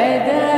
Baby.